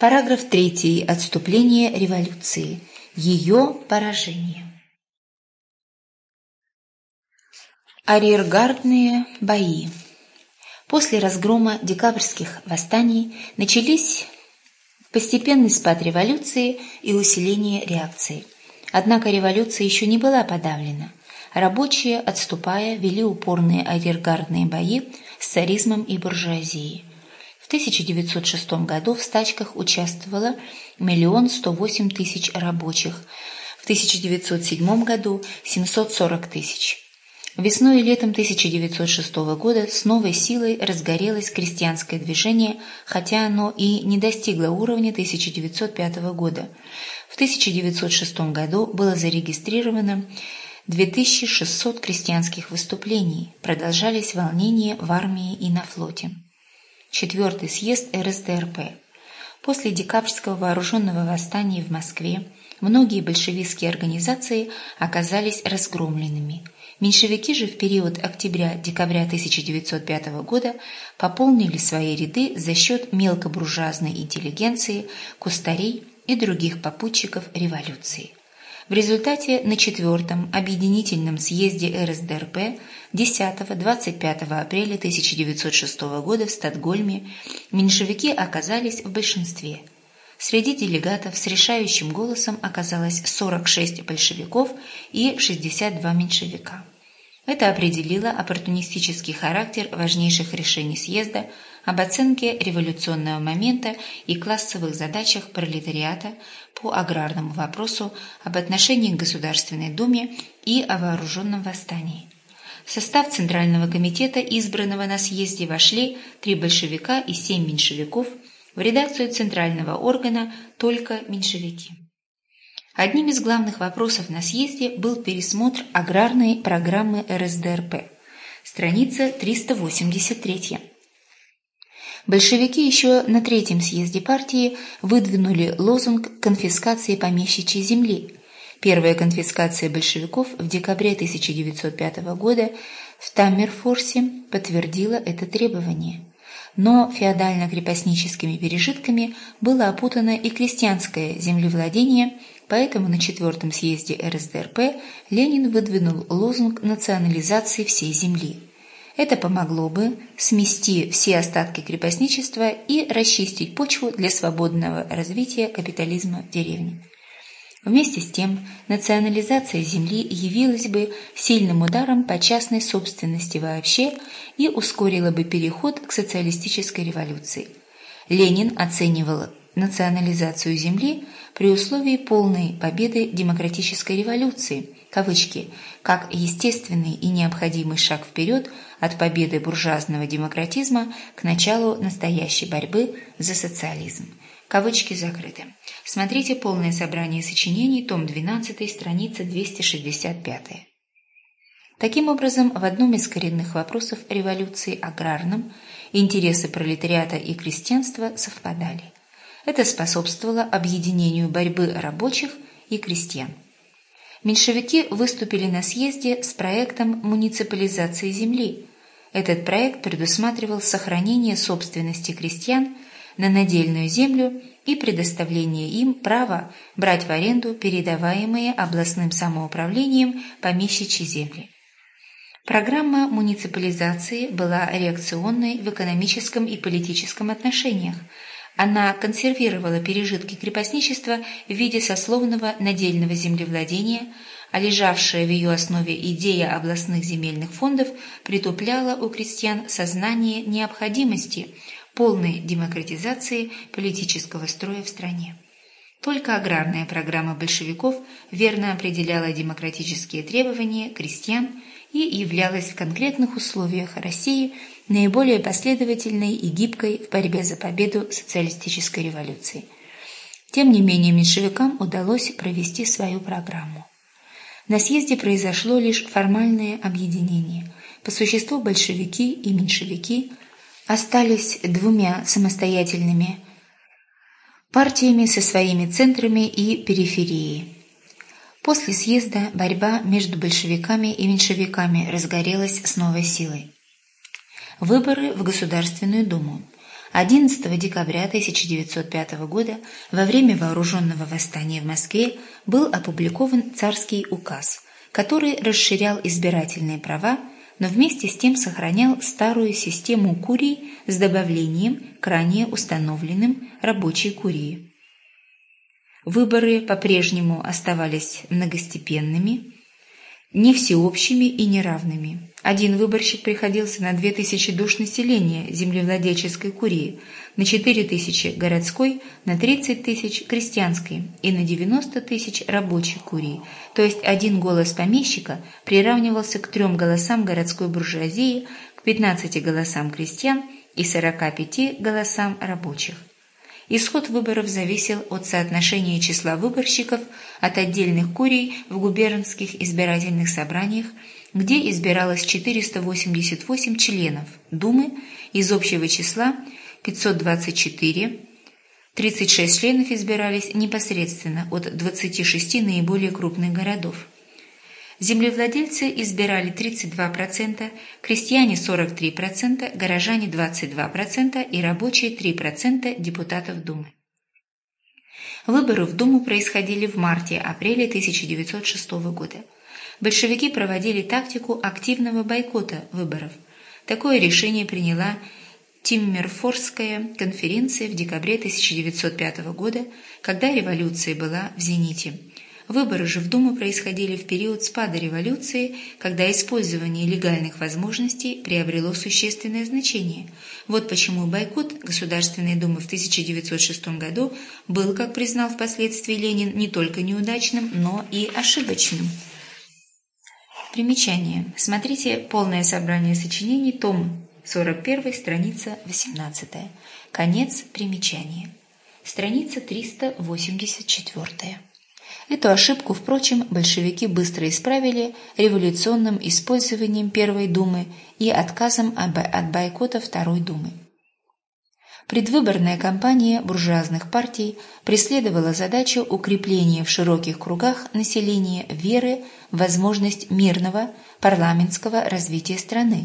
Параграф 3. Отступление революции. Ее поражение. Арьергардные бои. После разгрома декабрьских восстаний начались постепенный спад революции и усиление реакции. Однако революция еще не была подавлена. Рабочие, отступая, вели упорные арьергардные бои с царизмом и буржуазией. 1906 году в стачках участвовало миллион сто восемь тысяч рабочих, в 1907 году – 740 тысяч. Весной и летом 1906 года с новой силой разгорелось крестьянское движение, хотя оно и не достигло уровня 1905 года. В 1906 году было зарегистрировано 2600 крестьянских выступлений, продолжались волнения в армии и на флоте. Четвертый съезд РСДРП. После декабрьского вооруженного восстания в Москве многие большевистские организации оказались разгромленными. Меньшевики же в период октября-декабря 1905 года пополнили свои ряды за счет мелкобуржуазной интеллигенции, кустарей и других попутчиков революции. В результате на четвертом объединительном съезде РСДРП 10-25 апреля 1906 года в Стокгольме меньшевики оказались в большинстве. Среди делегатов с решающим голосом оказалось 46 большевиков и 62 меньшевика. Это определило оппортунистический характер важнейших решений съезда об оценке революционного момента и классовых задачах пролетариата по аграрному вопросу об отношении к Государственной Думе и о вооруженном восстании. В состав Центрального комитета, избранного на съезде, вошли три большевика и семь меньшевиков, в редакцию Центрального органа только меньшевики. Одним из главных вопросов на съезде был пересмотр аграрной программы РСДРП. Страница 383. Большевики еще на третьем съезде партии выдвинули лозунг конфискации помещичьей земли. Первая конфискация большевиков в декабре 1905 года в Таммерфорсе подтвердила это требование. Но феодально-крепостническими пережитками было опутано и крестьянское землевладение – Поэтому на четвертом съезде РСДРП Ленин выдвинул лозунг национализации всей земли. Это помогло бы смести все остатки крепостничества и расчистить почву для свободного развития капитализма в деревне. Вместе с тем, национализация земли явилась бы сильным ударом по частной собственности вообще и ускорила бы переход к социалистической революции. Ленин оценивал национализацию земли при условии полной победы демократической революции, кавычки, как естественный и необходимый шаг вперед от победы буржуазного демократизма к началу настоящей борьбы за социализм. Кавычки закрыты. Смотрите полное собрание сочинений, том 12, страница 265. Таким образом, в одном из коренных вопросов революции аграрном интересы пролетариата и крестьянства совпадали – это способствовало объединению борьбы рабочих и крестьян. Меньшевики выступили на съезде с проектом муниципализации земли. Этот проект предусматривал сохранение собственности крестьян на надельную землю и предоставление им права брать в аренду передаваемые областным самоуправлением помещичьи земли. Программа муниципализации была реакционной в экономическом и политическом отношениях, она консервировала пережитки крепостничества в виде сословного надельного землевладения, а лежавшая в ее основе идея областных земельных фондов притупляла у крестьян сознание необходимости полной демократизации политического строя в стране. Только аграрная программа большевиков верно определяла демократические требования крестьян и являлась в конкретных условиях России – наиболее последовательной и гибкой в борьбе за победу социалистической революции. Тем не менее, меньшевикам удалось провести свою программу. На съезде произошло лишь формальное объединение. По существу большевики и меньшевики остались двумя самостоятельными партиями со своими центрами и периферией. После съезда борьба между большевиками и меньшевиками разгорелась с новой силой. Выборы в Государственную Думу. 11 декабря 1905 года во время вооруженного восстания в Москве был опубликован царский указ, который расширял избирательные права, но вместе с тем сохранял старую систему курий с добавлением к ранее установленным рабочей курии. Выборы по-прежнему оставались многостепенными, не всеобщими и неравными. Один выборщик приходился на 2000 душ населения землевладельческой курии, на 4 тысячи городской, на 30 тысяч крестьянской и на 90 тысяч рабочей курии, то есть один голос помещика приравнивался к трем голосам городской буржуазии, к 15 голосам крестьян и 45 голосам рабочих. Исход выборов зависел от соотношения числа выборщиков от отдельных курий в губернских избирательных собраниях где избиралось 488 членов Думы из общего числа 524, 36 членов избирались непосредственно от 26 наиболее крупных городов. Землевладельцы избирали 32%, крестьяне 43%, горожане 22% и рабочие 3% депутатов Думы. Выборы в Думу происходили в марте-апреле 1906 года большевики проводили тактику активного бойкота выборов. Такое решение приняла Тиммерфорская конференция в декабре 1905 года, когда революция была в зените. Выборы же в Думу происходили в период спада революции, когда использование легальных возможностей приобрело существенное значение. Вот почему бойкот Государственной Думы в 1906 году был, как признал впоследствии Ленин, не только неудачным, но и ошибочным. Примечание. Смотрите полное собрание сочинений, том 41, страница 18. Конец примечания. Страница 384. Эту ошибку, впрочем, большевики быстро исправили революционным использованием Первой Думы и отказом от бойкота Второй Думы. Предвыборная кампания буржуазных партий преследовала задачу укрепления в широких кругах населения веры в возможность мирного парламентского развития страны.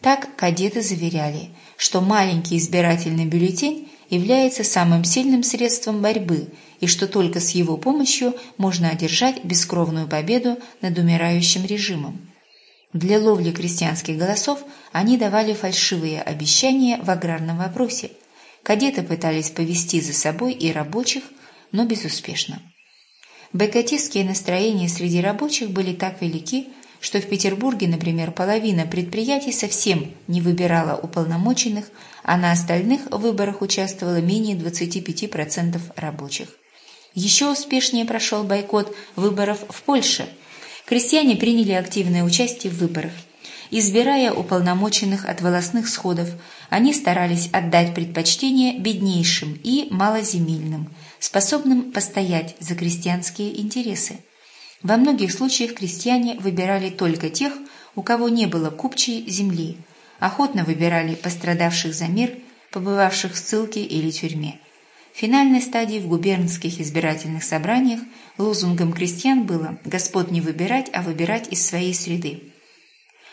Так кадеты заверяли, что маленький избирательный бюллетень является самым сильным средством борьбы и что только с его помощью можно одержать бескровную победу над умирающим режимом. Для ловли крестьянских голосов они давали фальшивые обещания в аграрном вопросе – Кадеты пытались повести за собой и рабочих, но безуспешно. Бойкотистские настроения среди рабочих были так велики, что в Петербурге, например, половина предприятий совсем не выбирала уполномоченных, а на остальных выборах участвовало менее 25% рабочих. Еще успешнее прошел бойкот выборов в Польше. Крестьяне приняли активное участие в выборах. Избирая уполномоченных от волосных сходов, они старались отдать предпочтение беднейшим и малоземельным, способным постоять за крестьянские интересы. Во многих случаях крестьяне выбирали только тех, у кого не было купчей земли, охотно выбирали пострадавших за мир, побывавших в ссылке или тюрьме. В финальной стадии в губернских избирательных собраниях лозунгом крестьян было «Господ не выбирать, а выбирать из своей среды».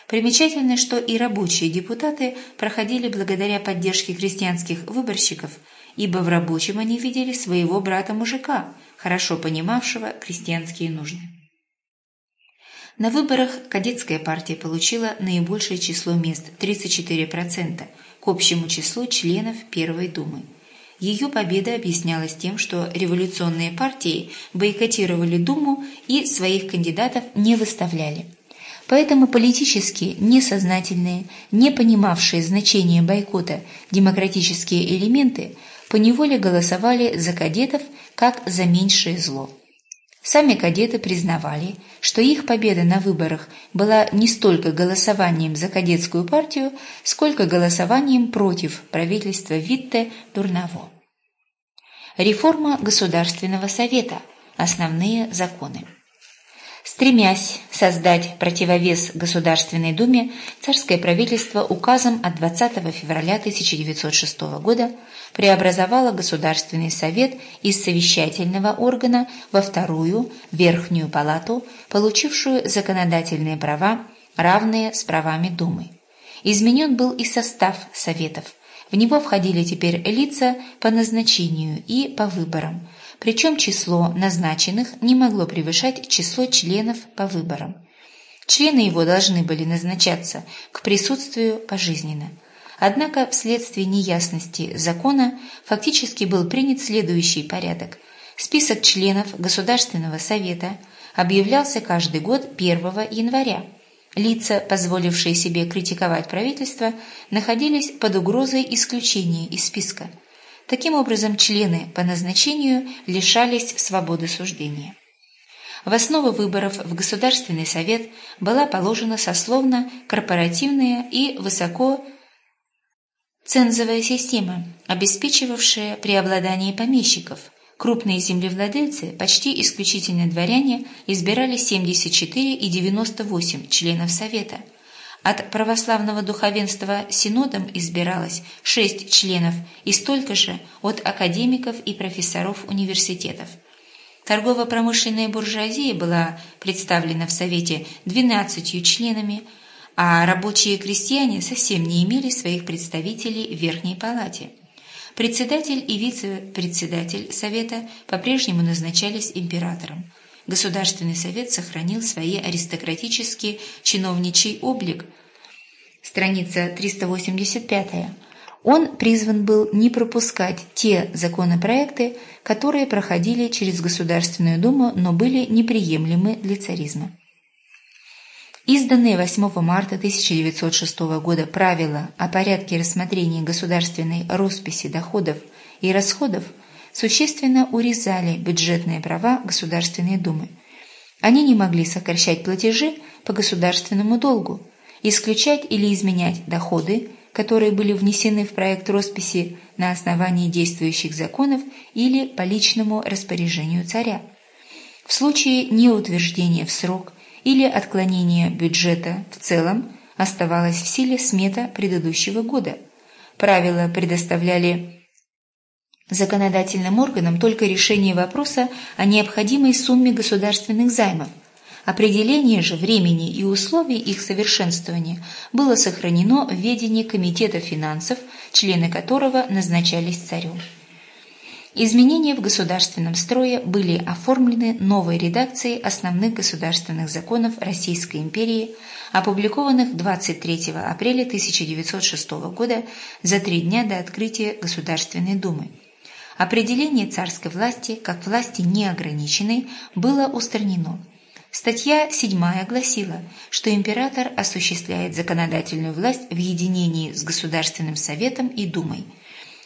Примечательно, что и рабочие депутаты проходили благодаря поддержке крестьянских выборщиков, ибо в рабочем они видели своего брата-мужика, хорошо понимавшего крестьянские нужды. На выборах кадетская партия получила наибольшее число мест – 34%, к общему числу членов Первой Думы. Ее победа объяснялась тем, что революционные партии бойкотировали Думу и своих кандидатов не выставляли – Поэтому политически несознательные, не понимавшие значения бойкота демократические элементы поневоле голосовали за кадетов как за меньшее зло. Сами кадеты признавали, что их победа на выборах была не столько голосованием за кадетскую партию, сколько голосованием против правительства Витте Дурнаво. Реформа Государственного Совета. Основные законы. Стремясь создать противовес Государственной Думе, царское правительство указом от 20 февраля 1906 года преобразовало Государственный совет из совещательного органа во вторую, Верхнюю палату, получившую законодательные права, равные с правами Думы. Изменен был и состав советов. В него входили теперь лица по назначению и по выборам, причем число назначенных не могло превышать число членов по выборам. Члены его должны были назначаться к присутствию пожизненно. Однако вследствие неясности закона фактически был принят следующий порядок. Список членов Государственного совета объявлялся каждый год 1 января. Лица, позволившие себе критиковать правительство, находились под угрозой исключения из списка. Таким образом, члены по назначению лишались свободы суждения. В основу выборов в Государственный совет была положена сословно-корпоративная и высоко цензовая система, обеспечивавшая преобладание помещиков. Крупные землевладельцы, почти исключительно дворяне, избирали 74 и 98 членов Совета. От православного духовенства синодом избиралось 6 членов и столько же от академиков и профессоров университетов. Торгово-промышленная буржуазия была представлена в Совете 12 членами, а рабочие крестьяне совсем не имели своих представителей в Верхней Палате. Председатель и вице-председатель Совета по-прежнему назначались императором. Государственный совет сохранил свои аристократический чиновничий облик. Страница 385. Он призван был не пропускать те законопроекты, которые проходили через Государственную Думу, но были неприемлемы для царизма. Изданные 8 марта 1906 года правила о порядке рассмотрения государственной росписи доходов и расходов существенно урезали бюджетные права Государственной Думы. Они не могли сокращать платежи по государственному долгу, исключать или изменять доходы, которые были внесены в проект росписи на основании действующих законов или по личному распоряжению царя. В случае неутверждения в срок или отклонения бюджета в целом оставалась в силе смета предыдущего года. Правила предоставляли законодательным органам только решение вопроса о необходимой сумме государственных займов. Определение же времени и условий их совершенствования было сохранено в ведении Комитета финансов, члены которого назначались царем. Изменения в государственном строе были оформлены новой редакцией основных государственных законов Российской империи, опубликованных 23 апреля 1906 года за три дня до открытия Государственной Думы. Определение царской власти как власти неограниченной было устранено. Статья 7 гласила, что император осуществляет законодательную власть в единении с Государственным Советом и Думой –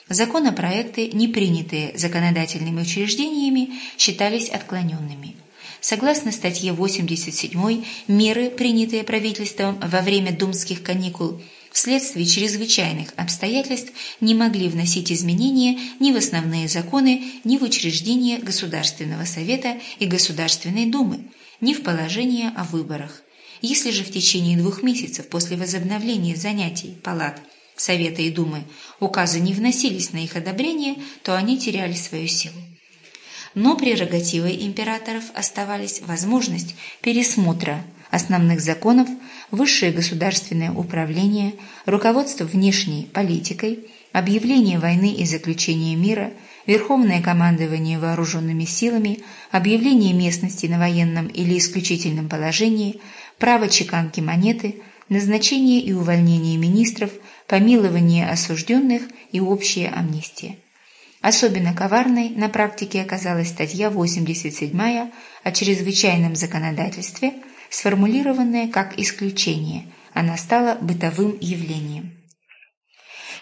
Законопроекты, не принятые законодательными учреждениями, считались отклоненными. Согласно статье 87, меры, принятые правительством во время думских каникул, вследствие чрезвычайных обстоятельств не могли вносить изменения ни в основные законы, ни в учреждения Государственного Совета и Государственной Думы, ни в положение о выборах. Если же в течение двух месяцев после возобновления занятий палат – Совета и Думы указы не вносились на их одобрение, то они теряли свою силу. Но прерогативой императоров оставались возможность пересмотра основных законов, высшее государственное управление, руководство внешней политикой, объявление войны и заключение мира, верховное командование вооруженными силами, объявление местности на военном или исключительном положении, право чеканки монеты, назначение и увольнение министров – помилование осужденных и общая амнистия. Особенно коварной на практике оказалась статья 87 о чрезвычайном законодательстве, сформулированная как исключение, она стала бытовым явлением.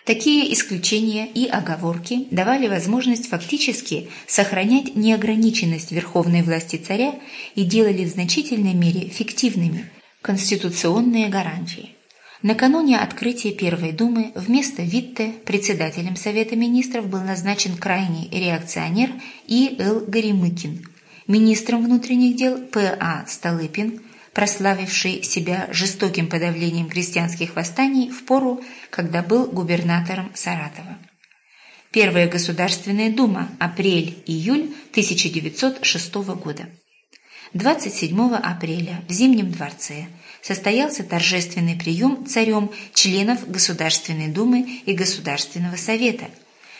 Такие исключения и оговорки давали возможность фактически сохранять неограниченность верховной власти царя и делали в значительной мере фиктивными конституционные гарантии. Накануне открытия Первой Думы вместо Витте председателем Совета Министров был назначен крайний реакционер И. Л. Горемыкин, министром внутренних дел П. А. Столыпин, прославивший себя жестоким подавлением крестьянских восстаний в пору, когда был губернатором Саратова. Первая Государственная Дума, апрель-июль 1906 года. 27 апреля в Зимнем дворце состоялся торжественный прием царем членов Государственной Думы и Государственного Совета.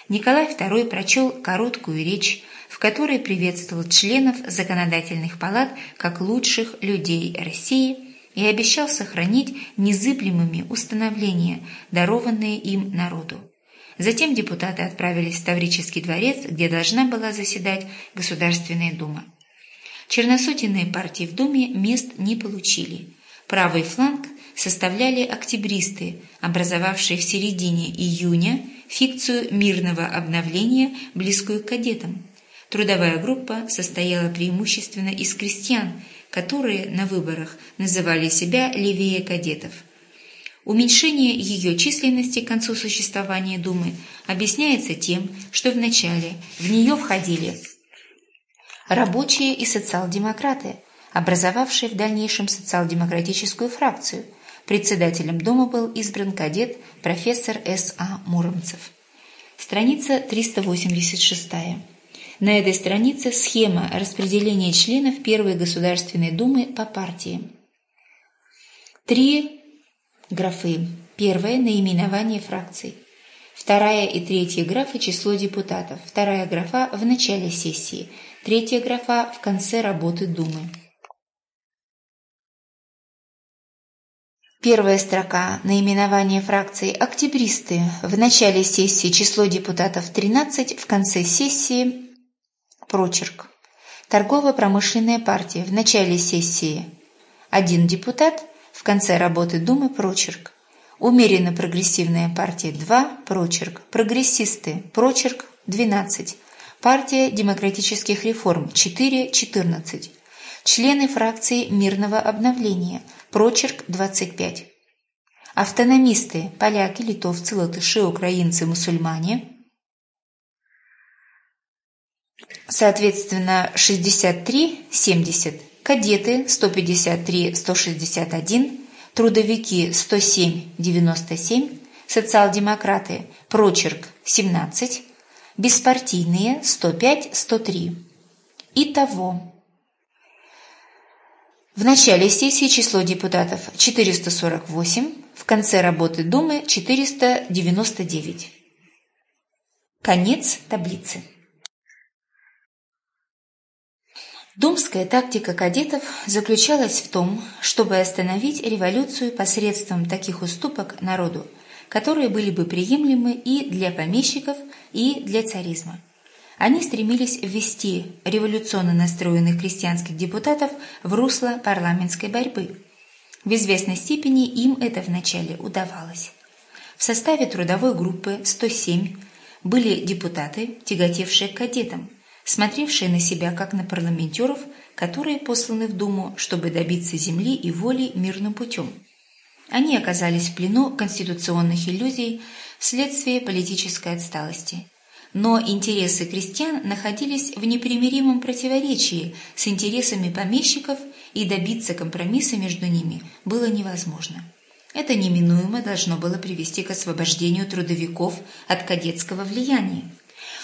Николай II прочел короткую речь, которой приветствовал членов законодательных палат как лучших людей России и обещал сохранить незыблемыми установления, дарованные им народу. Затем депутаты отправились в Таврический дворец, где должна была заседать Государственная Дума. Черносотенные партии в Думе мест не получили. Правый фланг составляли октябристы, образовавшие в середине июня фикцию мирного обновления, близкую к кадетам. Трудовая группа состояла преимущественно из крестьян, которые на выборах называли себя левее кадетов. Уменьшение ее численности к концу существования Думы объясняется тем, что вначале в нее входили рабочие и социал-демократы, образовавшие в дальнейшем социал-демократическую фракцию. Председателем Дома был избран кадет профессор С.А. Муромцев. Страница 386. На этой странице схема распределения членов Первой Государственной Думы по партиям. Три графы. Первая – наименование фракций. Вторая и третья графы – число депутатов. Вторая графа – в начале сессии – Третья графа в конце работы Думы. Первая строка. Наименование фракции «Октябристы». В начале сессии число депутатов 13, в конце сессии прочерк. Торгово-промышленная партия. В начале сессии один депутат, в конце работы Думы прочерк. Умеренно-прогрессивная партия 2, прочерк. Прогрессисты, прочерк 12. Партия демократических реформ 4.14. Члены фракции мирного обновления. Прочерк 25. Автономисты, поляки, литовцы, латыши, украинцы, мусульмане. Соответственно, 63-70. Кадеты 153-161. Трудовики 107-97. Социал-демократы. Прочерк 17 беспартийные 105-103. Итого. В начале сессии число депутатов 448, в конце работы Думы 499. Конец таблицы. Думская тактика кадетов заключалась в том, чтобы остановить революцию посредством таких уступок народу, которые были бы приемлемы и для помещиков, и для царизма. Они стремились ввести революционно настроенных крестьянских депутатов в русло парламентской борьбы. В известной степени им это вначале удавалось. В составе трудовой группы 107 были депутаты, тяготевшие к кадетам, смотревшие на себя как на парламентеров, которые посланы в Думу, чтобы добиться земли и воли мирным путем. Они оказались в плену конституционных иллюзий вследствие политической отсталости. Но интересы крестьян находились в непримиримом противоречии с интересами помещиков, и добиться компромисса между ними было невозможно. Это неминуемо должно было привести к освобождению трудовиков от кадетского влияния.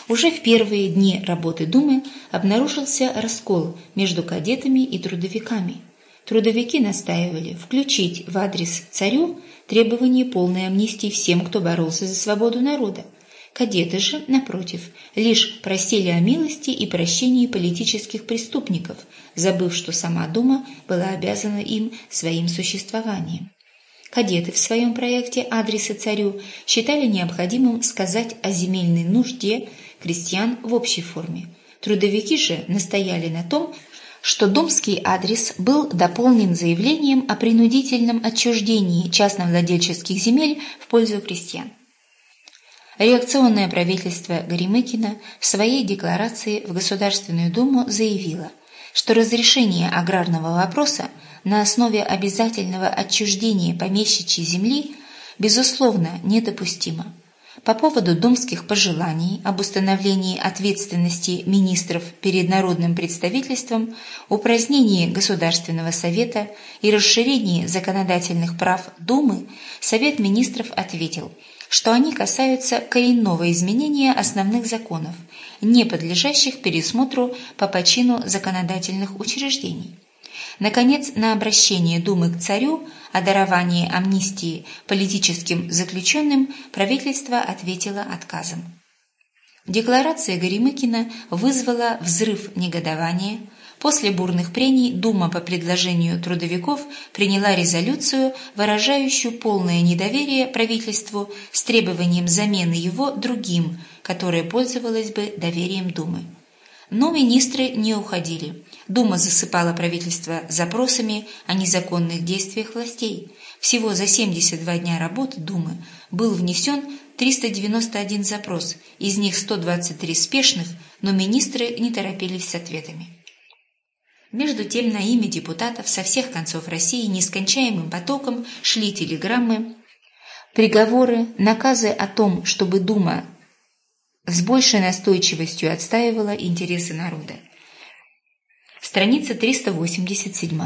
Уже в первые дни работы Думы обнаружился раскол между кадетами и трудовиками. Трудовики настаивали включить в адрес царю требование полной амнистии всем, кто боролся за свободу народа. Кадеты же, напротив, лишь просили о милости и прощении политических преступников, забыв, что сама Дума была обязана им своим существованием. Кадеты в своем проекте адреса царю считали необходимым сказать о земельной нужде крестьян в общей форме. Трудовики же настояли на том, что домский адрес был дополнен заявлением о принудительном отчуждении частновладельческих земель в пользу крестьян. Реакционное правительство Горемыкина в своей декларации в Государственную Думу заявило, что разрешение аграрного вопроса на основе обязательного отчуждения помещичьей земли безусловно недопустимо. По поводу думских пожеланий об установлении ответственности министров перед народным представительством, упразднении Государственного совета и расширении законодательных прав Думы, Совет министров ответил, что они касаются коренного изменения основных законов, не подлежащих пересмотру по почину законодательных учреждений. Наконец, на обращение Думы к царю о даровании амнистии политическим заключенным правительство ответило отказом. Декларация Горемыкина вызвала взрыв негодования. После бурных прений Дума по предложению трудовиков приняла резолюцию, выражающую полное недоверие правительству с требованием замены его другим, которое пользовалось бы доверием Думы. Но министры не уходили. Дума засыпала правительство запросами о незаконных действиях властей. Всего за 72 дня работы Думы был внесен 391 запрос, из них 123 спешных, но министры не торопились с ответами. Между тем на имя депутатов со всех концов России нескончаемым потоком шли телеграммы, приговоры, наказы о том, чтобы Дума с большей настойчивостью отстаивала интересы народа. Страница 387.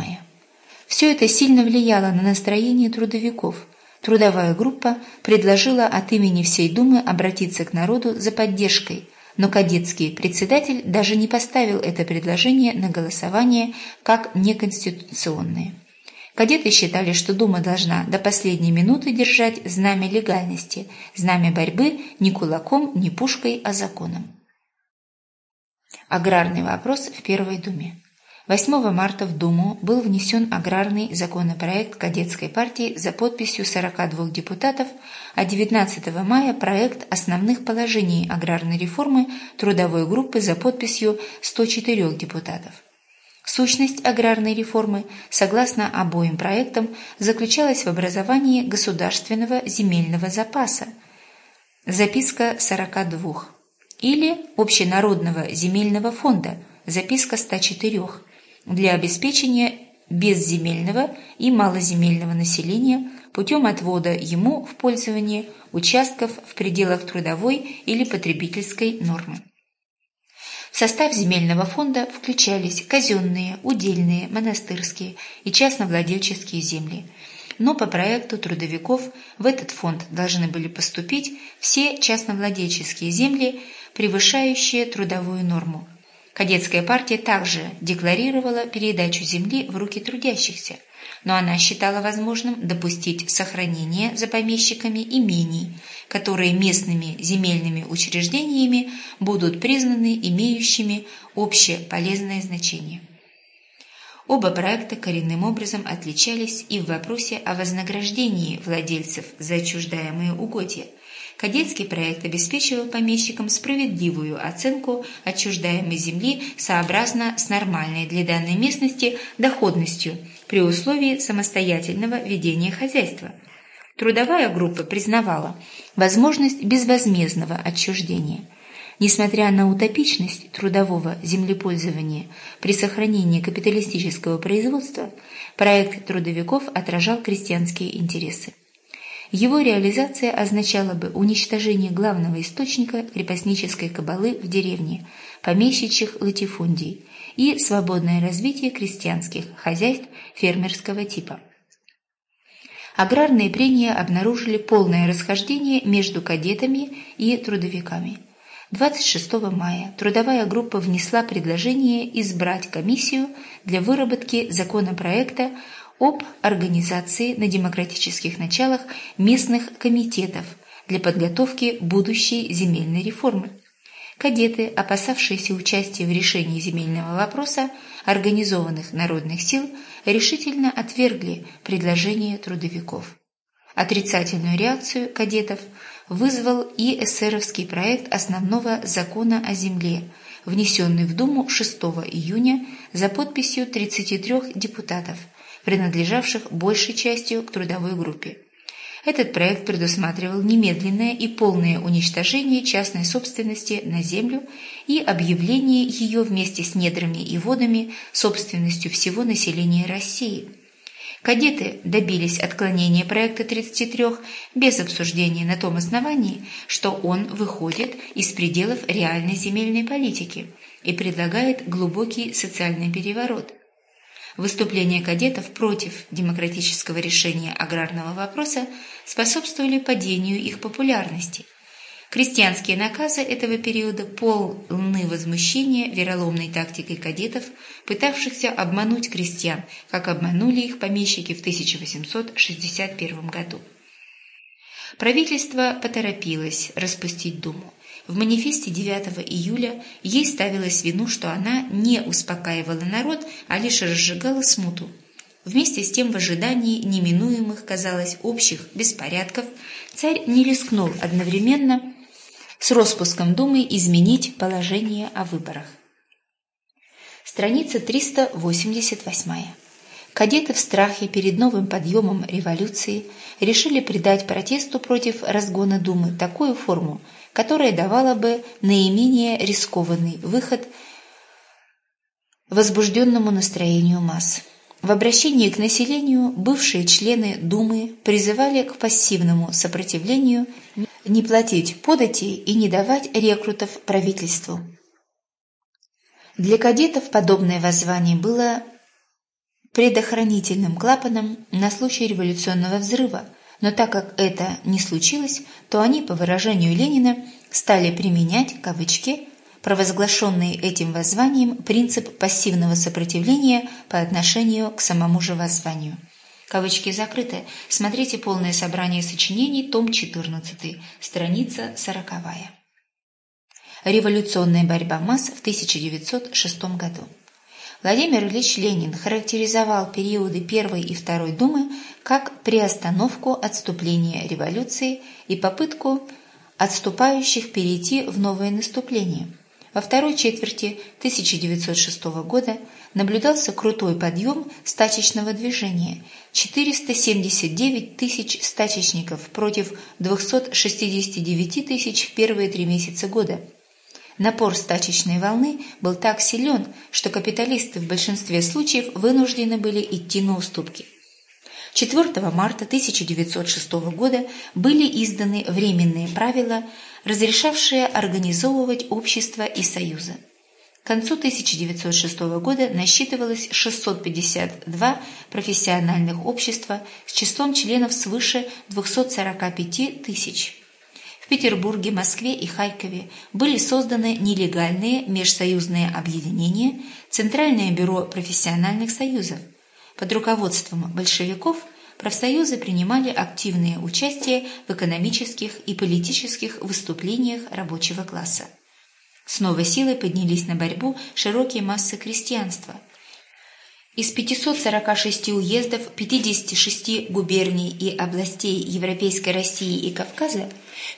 Все это сильно влияло на настроение трудовиков. Трудовая группа предложила от имени всей Думы обратиться к народу за поддержкой, но кадетский председатель даже не поставил это предложение на голосование как неконституционное. Кадеты считали, что Дума должна до последней минуты держать знамя легальности, знамя борьбы не кулаком, не пушкой, а законом. Аграрный вопрос в Первой Думе. 8 марта в Думу был внесен аграрный законопроект кадетской партии за подписью 42 депутатов, а 19 мая проект основных положений аграрной реформы трудовой группы за подписью 104 депутатов. Сущность аграрной реформы, согласно обоим проектам, заключалась в образовании государственного земельного запаса, записка 42, или общенародного земельного фонда, записка 104, для обеспечения безземельного и малоземельного населения путем отвода ему в пользование участков в пределах трудовой или потребительской нормы. В состав земельного фонда включались казенные, удельные, монастырские и частновладельческие земли. Но по проекту трудовиков в этот фонд должны были поступить все частновладельческие земли, превышающие трудовую норму, Кадетская партия также декларировала передачу земли в руки трудящихся, но она считала возможным допустить сохранение за помещиками имений, которые местными земельными учреждениями будут признаны имеющими общеполезное значение. Оба проекта коренным образом отличались и в вопросе о вознаграждении владельцев за отчуждаемые угодья – Кадетский проект обеспечивал помещикам справедливую оценку отчуждаемой земли сообразно с нормальной для данной местности доходностью при условии самостоятельного ведения хозяйства. Трудовая группа признавала возможность безвозмездного отчуждения. Несмотря на утопичность трудового землепользования при сохранении капиталистического производства, проект трудовиков отражал крестьянские интересы. Его реализация означала бы уничтожение главного источника крепостнической кабалы в деревне, помещичьих латифундий, и свободное развитие крестьянских хозяйств фермерского типа. Аграрные прения обнаружили полное расхождение между кадетами и трудовиками. 26 мая трудовая группа внесла предложение избрать комиссию для выработки законопроекта об организации на демократических началах местных комитетов для подготовки будущей земельной реформы. Кадеты, опасавшиеся участия в решении земельного вопроса организованных народных сил, решительно отвергли предложение трудовиков. Отрицательную реакцию кадетов вызвал и эсеровский проект основного закона о земле, внесенный в Думу 6 июня за подписью 33 депутатов – принадлежавших большей частью к трудовой группе. Этот проект предусматривал немедленное и полное уничтожение частной собственности на землю и объявление ее вместе с недрами и водами собственностью всего населения России. Кадеты добились отклонения проекта 33 без обсуждения на том основании, что он выходит из пределов реальной земельной политики и предлагает глубокий социальный переворот – Выступления кадетов против демократического решения аграрного вопроса способствовали падению их популярности. Крестьянские наказы этого периода полны возмущения вероломной тактикой кадетов, пытавшихся обмануть крестьян, как обманули их помещики в 1861 году. Правительство поторопилось распустить Думу. В манифесте 9 июля ей ставилось вину, что она не успокаивала народ, а лишь разжигала смуту. Вместе с тем в ожидании неминуемых, казалось, общих беспорядков царь не рискнул одновременно с распуском Думы изменить положение о выборах. Страница 388. Кадеты в страхе перед новым подъемом революции решили придать протесту против разгона Думы такую форму, которая давала бы наименее рискованный выход возбужденному настроению масс. В обращении к населению бывшие члены Думы призывали к пассивному сопротивлению, не платить подати и не давать рекрутов правительству. Для кадетов подобное воззвание было предохранительным клапаном на случай революционного взрыва – но так как это не случилось, то они, по выражению Ленина, стали применять, кавычки, провозглашенный этим воззванием принцип пассивного сопротивления по отношению к самому же воззванию. Кавычки закрыты. Смотрите полное собрание сочинений, том 14, страница 40. Революционная борьба масс в 1906 году. Владимир Ильич Ленин характеризовал периоды Первой и Второй Думы как приостановку отступления революции и попытку отступающих перейти в новое наступление. Во второй четверти 1906 года наблюдался крутой подъем стачечного движения – 479 тысяч стачечников против 269 тысяч в первые три месяца года – Напор стачечной волны был так силен, что капиталисты в большинстве случаев вынуждены были идти на уступки. 4 марта 1906 года были изданы временные правила, разрешавшие организовывать общества и союзы. К концу 1906 года насчитывалось 652 профессиональных общества с числом членов свыше 245 тысяч. Петербурге, Москве и Харькове были созданы нелегальные межсоюзные объединения Центральное бюро профессиональных союзов. Под руководством большевиков профсоюзы принимали активное участие в экономических и политических выступлениях рабочего класса. С новой силой поднялись на борьбу широкие массы крестьянства – из 546 уездов 56 губерний и областей Европейской России и Кавказа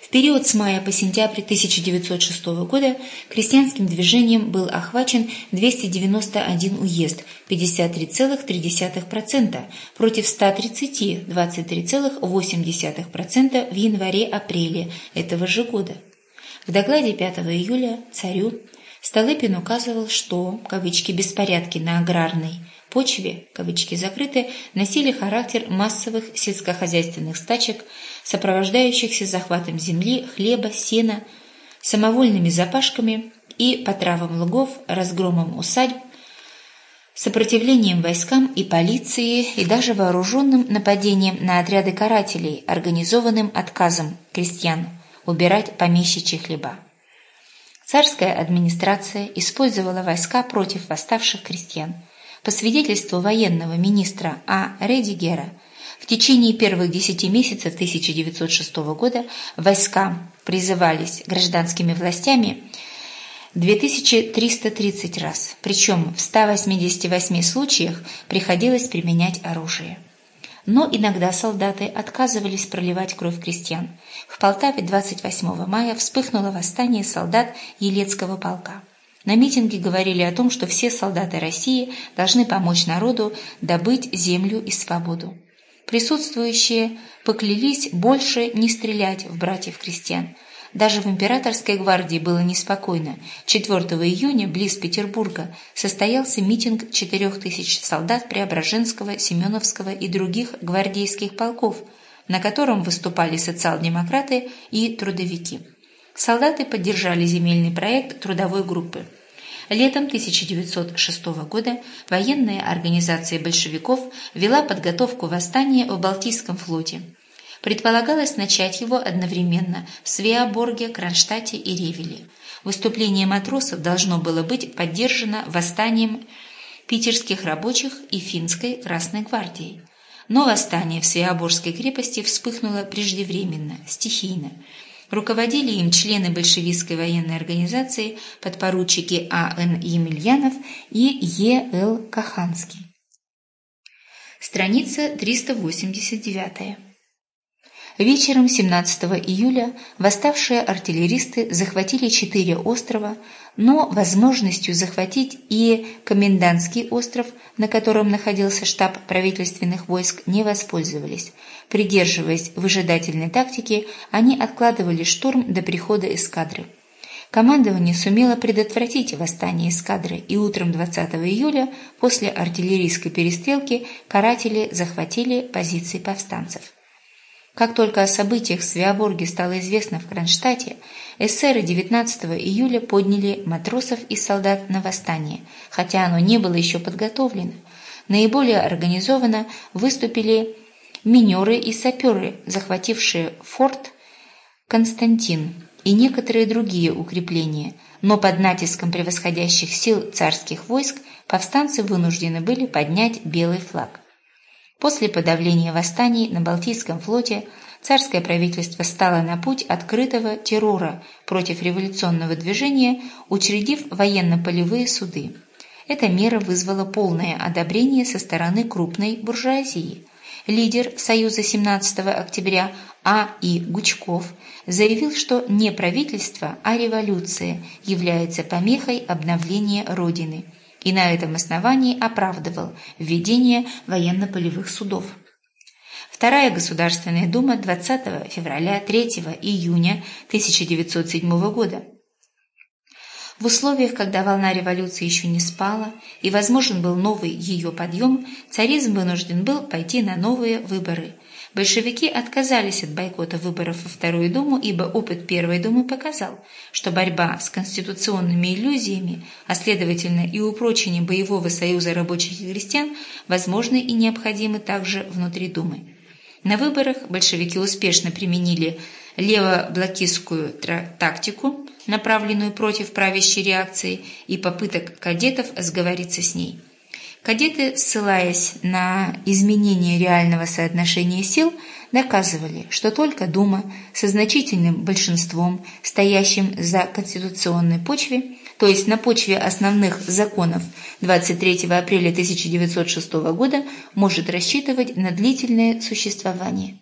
в период с мая по сентябрь 1906 года крестьянским движением был охвачен 291 уезд, 53,3%, против 130, 23,8% в январе-апреле этого же года. В докладе 5 июля царю Столыпин указывал, что, кавычки, «беспорядки на аграрной почве, кавычки закрыты, носили характер массовых сельскохозяйственных стачек, сопровождающихся захватом земли, хлеба, сена, самовольными запашками и потравом лугов, разгромом усадьб, сопротивлением войскам и полиции и даже вооруженным нападением на отряды карателей, организованным отказом крестьян убирать помещичьи хлеба. Царская администрация использовала войска против восставших крестьян – по свидетельству военного министра А. Редигера, в течение первых десяти месяцев 1906 года войска призывались гражданскими властями 2330 раз, причем в 188 случаях приходилось применять оружие. Но иногда солдаты отказывались проливать кровь крестьян. В Полтаве 28 мая вспыхнуло восстание солдат Елецкого полка. На митинге говорили о том, что все солдаты России должны помочь народу добыть землю и свободу. Присутствующие поклялись больше не стрелять в братьев-крестьян. Даже в императорской гвардии было неспокойно. 4 июня близ Петербурга состоялся митинг 4000 солдат Преображенского, Семеновского и других гвардейских полков, на котором выступали социал-демократы и трудовики. Солдаты поддержали земельный проект трудовой группы. Летом 1906 года военная организация большевиков вела подготовку восстания в Балтийском флоте. Предполагалось начать его одновременно в Свеоборге, Кронштадте и Ревеле. Выступление матросов должно было быть поддержано восстанием питерских рабочих и финской Красной гвардией. Но восстание в Свеоборской крепости вспыхнуло преждевременно, стихийно. Руководили им члены большевистской военной организации подпоручики А.Н. Емельянов и Е.Л. Каханский. Страница 389. Вечером 17 июля восставшие артиллеристы захватили четыре острова, но возможностью захватить и Комендантский остров, на котором находился штаб правительственных войск, не воспользовались. Придерживаясь выжидательной тактики, они откладывали штурм до прихода эскадры. Командование сумело предотвратить восстание эскадры, и утром 20 июля после артиллерийской перестрелки каратели захватили позиции повстанцев. Как только о событиях в Свеоборге стало известно в Кронштадте, эсеры 19 июля подняли матросов и солдат на восстание, хотя оно не было еще подготовлено. Наиболее организованно выступили минеры и саперы, захватившие форт Константин и некоторые другие укрепления, но под натиском превосходящих сил царских войск повстанцы вынуждены были поднять белый флаг. После подавления восстаний на Балтийском флоте царское правительство стало на путь открытого террора против революционного движения, учредив военно-полевые суды. Эта мера вызвала полное одобрение со стороны крупной буржуазии. Лидер Союза 17 октября А. И. Гучков заявил, что не правительство, а революция является помехой обновления Родины – и на этом основании оправдывал введение военно-полевых судов. Вторая Государственная Дума 20 февраля 3 июня 1907 года. В условиях, когда волна революции еще не спала и возможен был новый ее подъем, царизм вынужден был пойти на новые выборы – Большевики отказались от бойкота выборов во Вторую Думу, ибо опыт Первой Думы показал, что борьба с конституционными иллюзиями, а следовательно и упрочение боевого союза рабочих и крестьян, возможны и необходимы также внутри Думы. На выборах большевики успешно применили левоблокистскую тактику, направленную против правящей реакции, и попыток кадетов сговориться с ней – Кадеты, ссылаясь на изменение реального соотношения сил, доказывали, что только Дума со значительным большинством, стоящим за конституционной почве, то есть на почве основных законов 23 апреля 1906 года, может рассчитывать на длительное существование.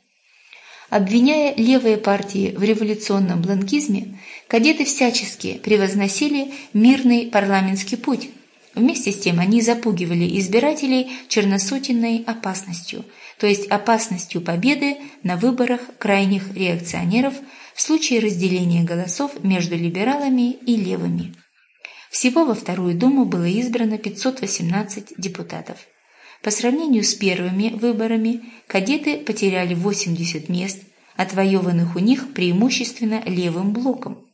Обвиняя левые партии в революционном бланкизме, кадеты всячески превозносили мирный парламентский путь, Вместе с тем они запугивали избирателей черносотенной опасностью, то есть опасностью победы на выборах крайних реакционеров в случае разделения голосов между либералами и левыми. Всего во Вторую Думу было избрано 518 депутатов. По сравнению с первыми выборами кадеты потеряли 80 мест, отвоеванных у них преимущественно левым блоком.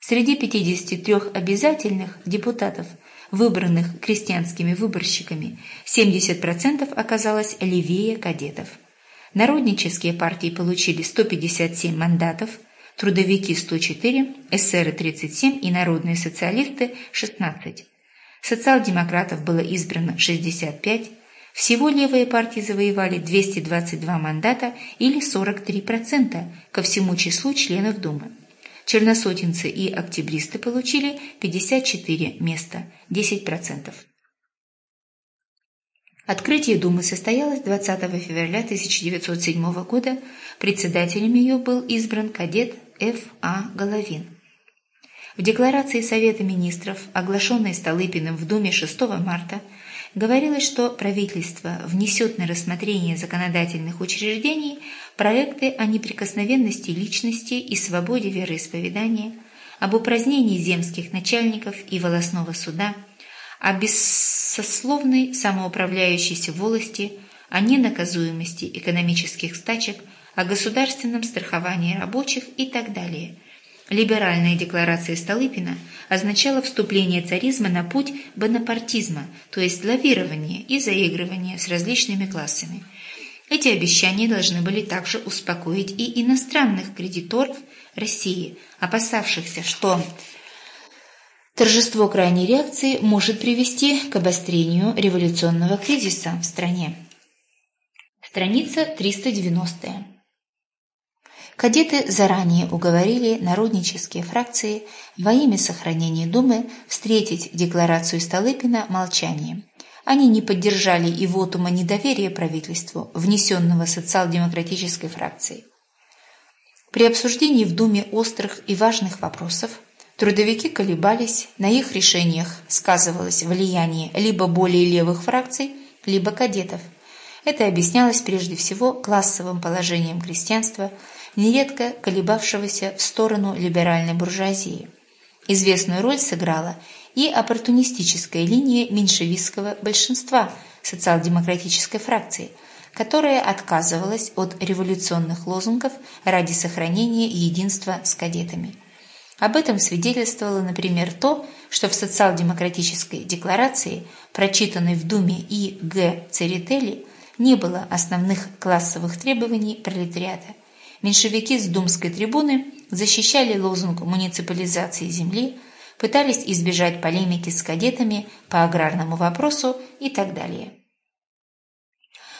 Среди 53 обязательных депутатов – выбранных крестьянскими выборщиками, 70% оказалось левее кадетов. Народнические партии получили 157 мандатов, трудовики – 104, эсеры – 37 и народные социалисты – 16. Социал-демократов было избрано 65, всего левые партии завоевали 222 мандата или 43% ко всему числу членов Думы. Черносотенцы и октябристы получили 54 места, 10%. Открытие Думы состоялось 20 февраля 1907 года. Председателем ее был избран кадет Ф. А. Головин. В декларации Совета министров, оглашенной Столыпиным в Думе 6 марта, говорилось, что правительство внесет на рассмотрение законодательных учреждений проекты о неприкосновенности личности и свободе вероисповедания, об упразднении земских начальников и волосного суда, о бессословной самоуправляющейся волости, о ненаказуемости экономических стачек, о государственном страховании рабочих и так далее – Либеральная декларация Столыпина означала вступление царизма на путь бонапартизма, то есть лавирование и заигрывание с различными классами. Эти обещания должны были также успокоить и иностранных кредиторов России, опасавшихся, что торжество крайней реакции может привести к обострению революционного кризиса в стране. Страница 390. Кадеты заранее уговорили народнические фракции во имя сохранения Думы встретить декларацию Столыпина молчанием. Они не поддержали и вотума недоверия правительству, внесенного социал-демократической фракцией. При обсуждении в Думе острых и важных вопросов трудовики колебались, на их решениях сказывалось влияние либо более левых фракций, либо кадетов. Это объяснялось прежде всего классовым положением крестьянства – нередко колебавшегося в сторону либеральной буржуазии. Известную роль сыграла и оппортунистическая линия меньшевистского большинства социал-демократической фракции, которая отказывалась от революционных лозунгов ради сохранения единства с кадетами. Об этом свидетельствовало, например, то, что в социал-демократической декларации, прочитанной в Думе И. Г. Церетели, не было основных классовых требований пролетариата меньшевики с думской трибуны защищали лозунг муниципализации земли, пытались избежать полемики с кадетами по аграрному вопросу и так далее.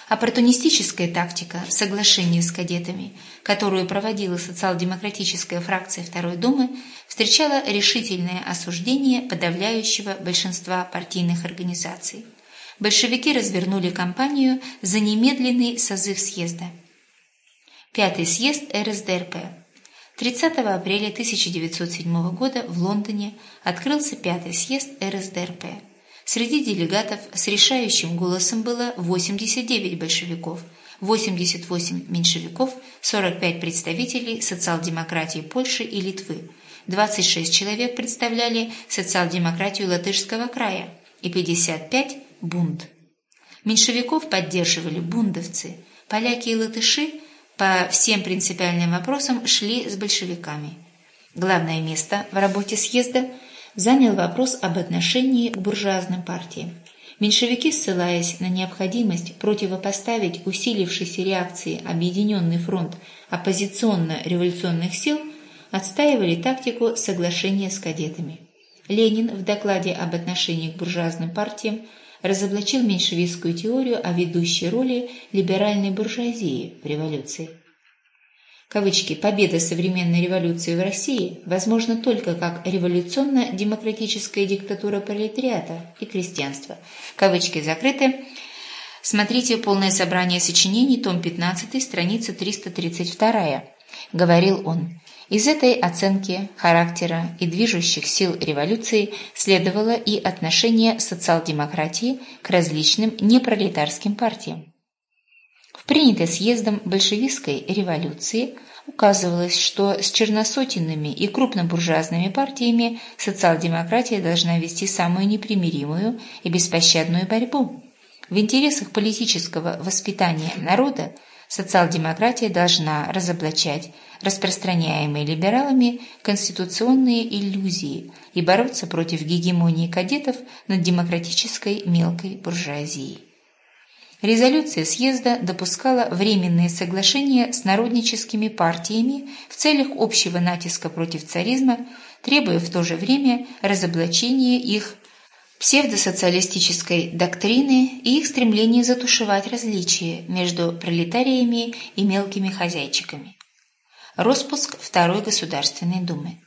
Оппортунистическая тактика соглашения с кадетами, которую проводила социал-демократическая фракция Второй Думы, встречала решительное осуждение подавляющего большинства партийных организаций. Большевики развернули кампанию за немедленный созыв съезда – Пятый съезд РСДРП. 30 апреля 1907 года в Лондоне открылся пятый съезд РСДРП. Среди делегатов с решающим голосом было 89 большевиков, 88 меньшевиков, 45 представителей социал-демократии Польши и Литвы, 26 человек представляли социал-демократию Латышского края и 55 – бунт. Меньшевиков поддерживали бундовцы, поляки и латыши – по всем принципиальным вопросам шли с большевиками. Главное место в работе съезда занял вопрос об отношении к буржуазным партиям. Меньшевики, ссылаясь на необходимость противопоставить усилившейся реакции Объединенный фронт оппозиционно-революционных сил, отстаивали тактику соглашения с кадетами. Ленин в докладе об отношении к буржуазным партиям разоблачил меньшевистскую теорию о ведущей роли либеральной буржуазии в революции. Кавычки «Победа современной революции в России возможна только как революционно-демократическая диктатура пролетариата и крестьянства». Кавычки закрыты. Смотрите полное собрание сочинений, том 15, страница 332. Говорил он. Из этой оценки характера и движущих сил революции следовало и отношение социал-демократии к различным непролетарским партиям. В принятой съездом большевистской революции указывалось, что с черносотенными и крупнобуржуазными партиями социал-демократия должна вести самую непримиримую и беспощадную борьбу. В интересах политического воспитания народа социал-демократия должна разоблачать распространяемые либералами конституционные иллюзии и бороться против гегемонии кадетов над демократической мелкой буржуазией. Резолюция съезда допускала временные соглашения с народническими партиями в целях общего натиска против царизма, требуя в то же время разоблачения их псевдосоциалистической доктрины и их стремление затушевать различия между пролетариями и мелкими хозяйчиками. Роспуск Второй Государственной Думы.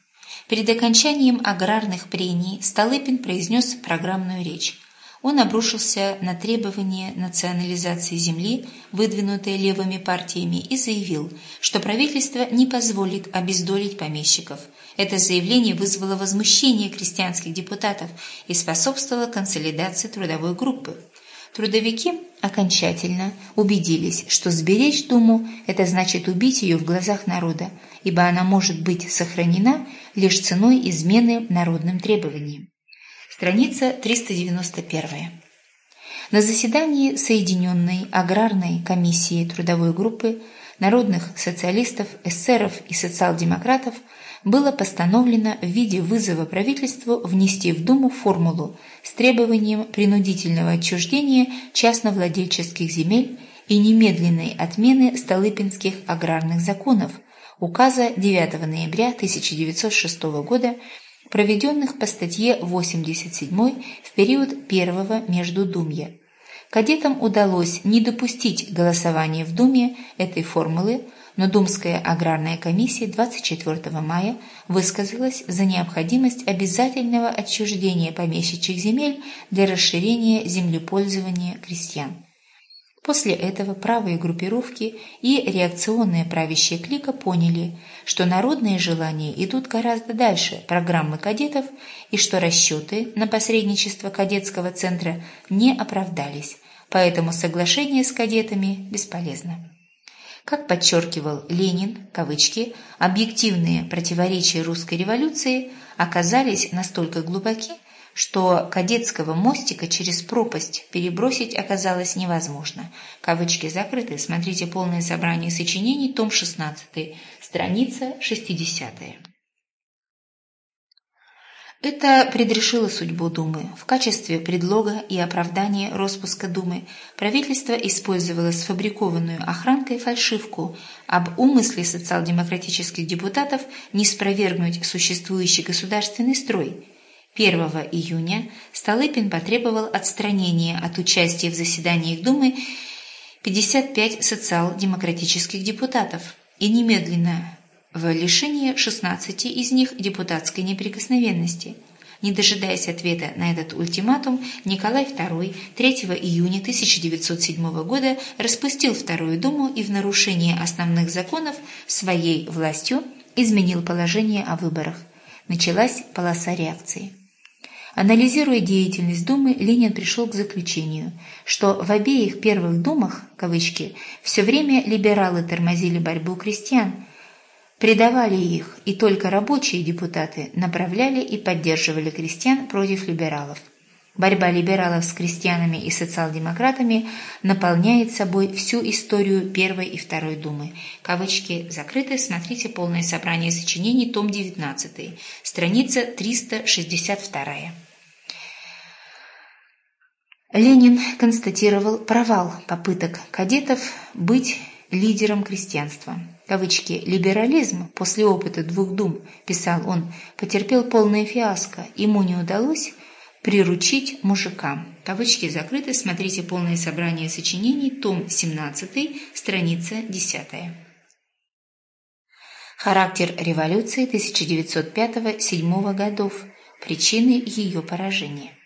Перед окончанием аграрных прений Столыпин произнес программную речь. Он обрушился на требования национализации земли, выдвинутые левыми партиями, и заявил, что правительство не позволит обездолить помещиков. Это заявление вызвало возмущение крестьянских депутатов и способствовало консолидации трудовой группы. Трудовики окончательно убедились, что сберечь Думу – это значит убить ее в глазах народа, ибо она может быть сохранена лишь ценой измены народным требованиям. Страница 391. На заседании Соединенной аграрной комиссии трудовой группы народных социалистов, эсеров и социал-демократов было постановлено в виде вызова правительству внести в Думу формулу с требованием принудительного отчуждения частновладельческих земель и немедленной отмены Столыпинских аграрных законов, указа 9 ноября 1906 года, проведенных по статье 87 в период первого Междудумья. Кадетам удалось не допустить голосования в Думе этой формулы, но Думская аграрная комиссия 24 мая высказалась за необходимость обязательного отчуждения помещичьих земель для расширения землепользования крестьян. После этого правые группировки и реакционная правящая клика поняли, что народные желания идут гораздо дальше программы кадетов и что расчеты на посредничество кадетского центра не оправдались, поэтому соглашение с кадетами бесполезно. Как подчеркивал Ленин, кавычки, объективные противоречия русской революции оказались настолько глубоки, что кадетского мостика через пропасть перебросить оказалось невозможно. Кавычки закрыты. Смотрите полное собрание сочинений, том 16, страница 60. Это предрешило судьбу Думы. В качестве предлога и оправдания распуска Думы правительство использовало сфабрикованную охранкой фальшивку об умысле социал-демократических депутатов не спровергнуть существующий государственный строй – 1 июня Столыпин потребовал отстранения от участия в заседаниях Думы 55 социал-демократических депутатов и немедленно в лишение 16 из них депутатской неприкосновенности. Не дожидаясь ответа на этот ультиматум, Николай II 3 июня 1907 года распустил Вторую Думу и в нарушение основных законов своей властью изменил положение о выборах. Началась полоса реакции. Анализируя деятельность Думы, Ленин пришел к заключению, что в обеих первых Думах, кавычки, все время либералы тормозили борьбу крестьян, предавали их, и только рабочие депутаты направляли и поддерживали крестьян против либералов. Борьба либералов с крестьянами и социал-демократами наполняет собой всю историю Первой и Второй Думы. Кавычки закрыты. Смотрите полное собрание сочинений, том 19, страница 362. Ленин констатировал провал попыток кадетов быть лидером крестьянства. Кавычки «либерализм» после опыта двух дум, писал он, потерпел полное фиаско, ему не удалось приручить мужика. Кавычки закрыты, смотрите полное собрание сочинений, том 17, страница 10. Характер революции 1905-1907 годов, причины ее поражения.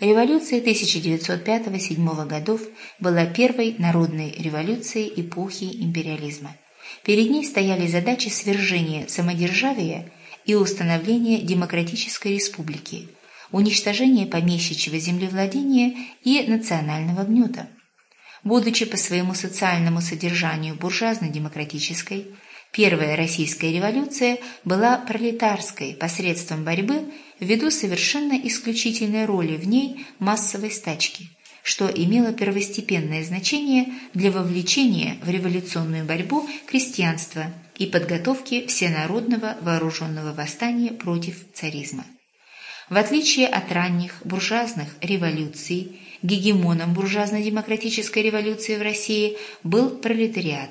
Революция 1905-1907 годов была первой народной революцией эпохи империализма. Перед ней стояли задачи свержения самодержавия и установления демократической республики, уничтожения помещичьего землевладения и национального гнета. Будучи по своему социальному содержанию буржуазно-демократической, Первая российская революция была пролетарской посредством борьбы ввиду совершенно исключительной роли в ней массовой стачки, что имело первостепенное значение для вовлечения в революционную борьбу крестьянства и подготовки всенародного вооруженного восстания против царизма. В отличие от ранних буржуазных революций, гегемоном буржуазно-демократической революции в России был пролетариат,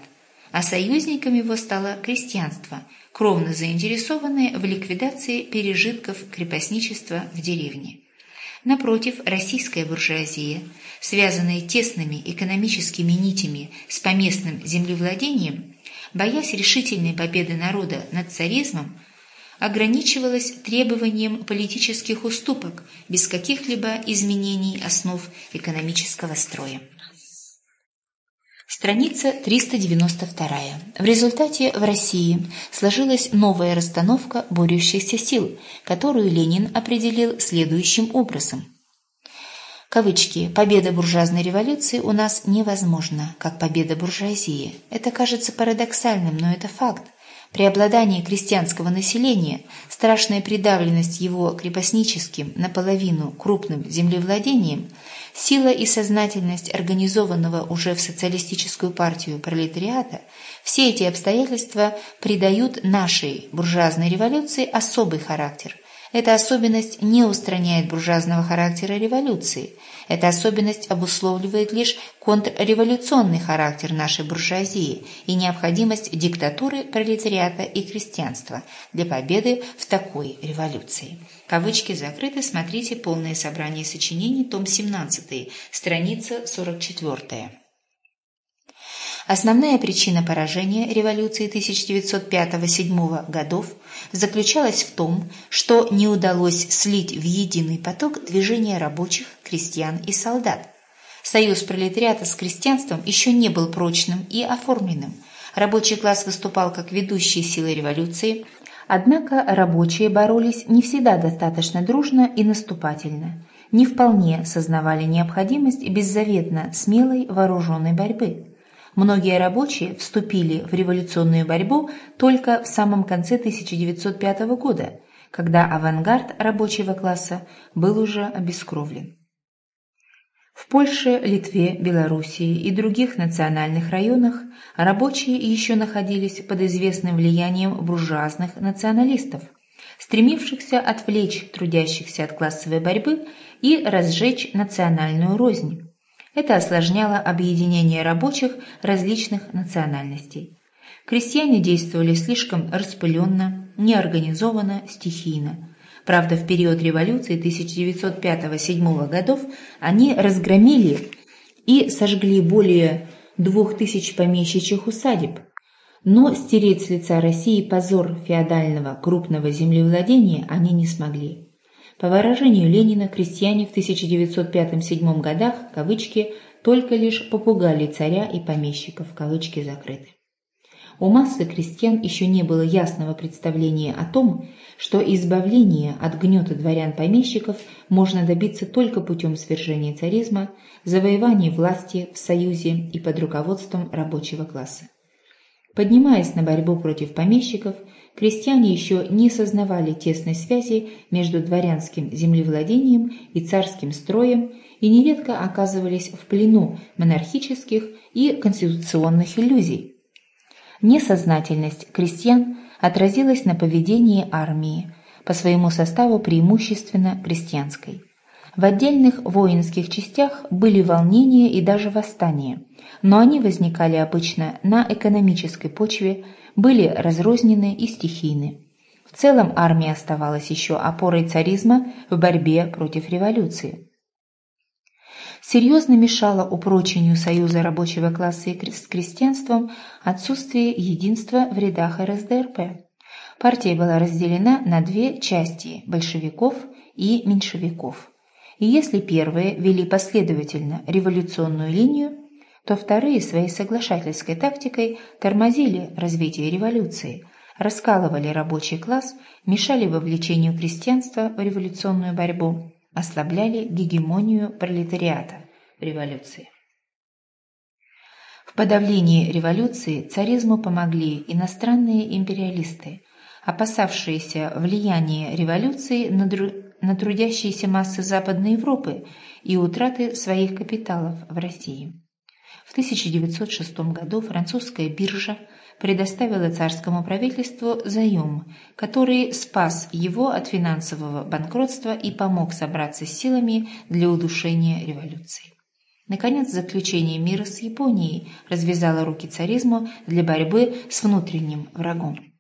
а союзниками его стало крестьянство, кровно заинтересованное в ликвидации пережитков крепостничества в деревне. Напротив, российская буржуазия, связанная тесными экономическими нитями с поместным землевладением, боясь решительной победы народа над царизмом, ограничивалась требованием политических уступок без каких-либо изменений основ экономического строя. Страница 392. В результате в России сложилась новая расстановка борющихся сил, которую Ленин определил следующим образом. Кавычки «Победа буржуазной революции у нас невозможна, как победа буржуазии». Это кажется парадоксальным, но это факт. Преобладание крестьянского населения, страшная придавленность его крепостническим, наполовину крупным землевладением, сила и сознательность организованного уже в социалистическую партию пролетариата – все эти обстоятельства придают нашей буржуазной революции особый характер, эта особенность не устраняет буржуазного характера революции. Эта особенность обусловливает лишь контрреволюционный характер нашей буржуазии и необходимость диктатуры пролетариата и крестьянства для победы в такой революции. Кавычки закрыты, смотрите полное собрание сочинений, том 17, страница 44. Основная причина поражения революции 1905-1907 годов заключалась в том, что не удалось слить в единый поток движения рабочих, крестьян и солдат. Союз пролетариата с крестьянством еще не был прочным и оформленным. Рабочий класс выступал как ведущая сила революции, однако рабочие боролись не всегда достаточно дружно и наступательно, не вполне сознавали необходимость беззаветно смелой вооруженной борьбы. Многие рабочие вступили в революционную борьбу только в самом конце 1905 года, когда авангард рабочего класса был уже обескровлен. В Польше, Литве, Белоруссии и других национальных районах рабочие еще находились под известным влиянием буржуазных националистов, стремившихся отвлечь трудящихся от классовой борьбы и разжечь национальную рознь. Это осложняло объединение рабочих различных национальностей. Крестьяне действовали слишком распыленно, неорганизованно, стихийно. Правда, в период революции 1905-1907 годов они разгромили и сожгли более двух тысяч помещичьих усадеб. Но стереть с лица России позор феодального крупного землевладения они не смогли. По выражению Ленина, крестьяне в 1905-1907 годах, кавычки, только лишь попугали царя и помещиков, кавычки закрыты. У массы крестьян еще не было ясного представления о том, что избавление от гнета дворян-помещиков можно добиться только путем свержения царизма, завоевания власти в союзе и под руководством рабочего класса. Поднимаясь на борьбу против помещиков, крестьяне еще не сознавали тесной связи между дворянским землевладением и царским строем и нередко оказывались в плену монархических и конституционных иллюзий. Несознательность крестьян отразилась на поведении армии, по своему составу преимущественно крестьянской. В отдельных воинских частях были волнения и даже восстания, но они возникали обычно на экономической почве, были разрознены и стихийны. В целом армия оставалась еще опорой царизма в борьбе против революции. Серьезно мешало упрочению союза рабочего класса и с крестьянством отсутствие единства в рядах РСДРП. Партия была разделена на две части – большевиков и меньшевиков. И если первые вели последовательно революционную линию, то вторые своей соглашательской тактикой тормозили развитие революции, раскалывали рабочий класс, мешали вовлечению крестьянства в революционную борьбу, ослабляли гегемонию пролетариата в революции. В подавлении революции царизму помогли иностранные империалисты, опасавшиеся влияния революции на, дру... на трудящиеся массы Западной Европы и утраты своих капиталов в России. В 1906 году французская биржа предоставила царскому правительству заем, который спас его от финансового банкротства и помог собраться с силами для удушения революции. Наконец, заключение мира с Японией развязало руки царизму для борьбы с внутренним врагом.